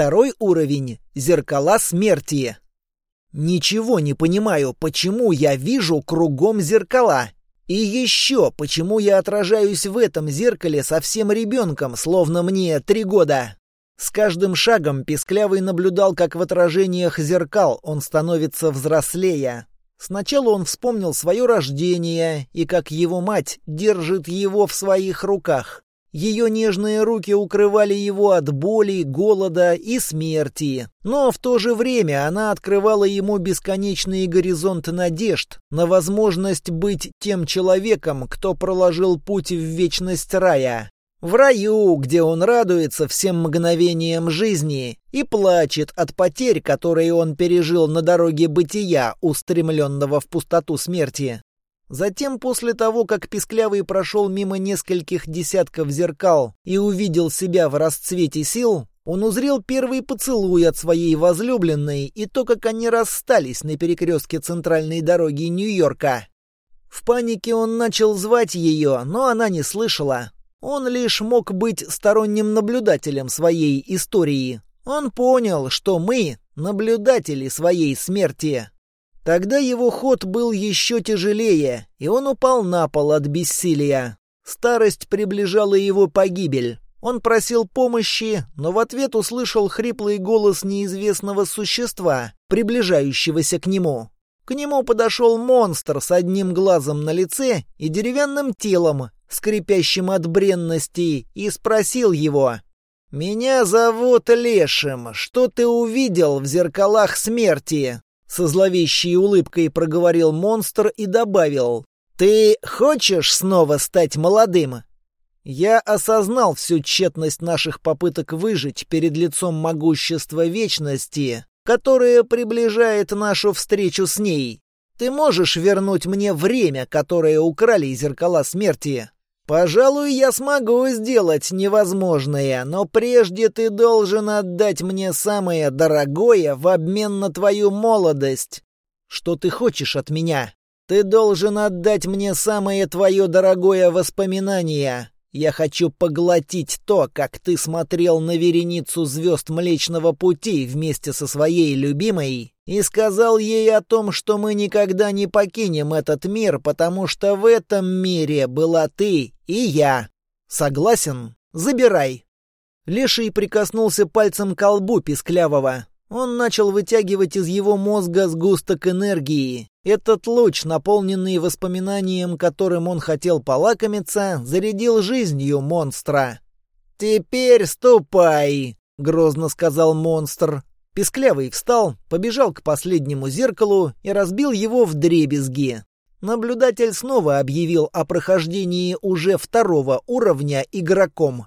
Второй уровень — зеркала смерти. Ничего не понимаю, почему я вижу кругом зеркала. И еще, почему я отражаюсь в этом зеркале совсем ребенком, словно мне три года. С каждым шагом Песклявый наблюдал, как в отражениях зеркал он становится взрослее. Сначала он вспомнил свое рождение и как его мать держит его в своих руках. Ее нежные руки укрывали его от боли, голода и смерти. Но в то же время она открывала ему бесконечный горизонт надежд на возможность быть тем человеком, кто проложил путь в вечность рая. В раю, где он радуется всем мгновениям жизни и плачет от потерь, которые он пережил на дороге бытия, устремленного в пустоту смерти. Затем, после того, как Песклявый прошел мимо нескольких десятков зеркал и увидел себя в расцвете сил, он узрел первый поцелуй от своей возлюбленной и то, как они расстались на перекрестке центральной дороги Нью-Йорка. В панике он начал звать ее, но она не слышала. Он лишь мог быть сторонним наблюдателем своей истории. Он понял, что мы — наблюдатели своей смерти. Тогда его ход был еще тяжелее, и он упал на пол от бессилия. Старость приближала его погибель. Он просил помощи, но в ответ услышал хриплый голос неизвестного существа, приближающегося к нему. К нему подошел монстр с одним глазом на лице и деревянным телом, скрипящим от бренности, и спросил его. «Меня зовут Лешим. Что ты увидел в зеркалах смерти?» Со зловещей улыбкой проговорил монстр и добавил. «Ты хочешь снова стать молодым?» Я осознал всю тщетность наших попыток выжить перед лицом могущества вечности, которое приближает нашу встречу с ней. Ты можешь вернуть мне время, которое украли зеркала смерти? Пожалуй, я смогу сделать невозможное, но прежде ты должен отдать мне самое дорогое в обмен на твою молодость. Что ты хочешь от меня? Ты должен отдать мне самое твое дорогое воспоминание. Я хочу поглотить то, как ты смотрел на вереницу звезд Млечного Пути вместе со своей любимой и сказал ей о том, что мы никогда не покинем этот мир, потому что в этом мире была ты и я. Согласен? Забирай. Леший прикоснулся пальцем к колбу Писклявого. Он начал вытягивать из его мозга сгусток энергии. Этот луч, наполненный воспоминанием, которым он хотел полакомиться, зарядил жизнью монстра. «Теперь ступай!» — грозно сказал монстр. Песклявый встал, побежал к последнему зеркалу и разбил его в дребезги. Наблюдатель снова объявил о прохождении уже второго уровня игроком.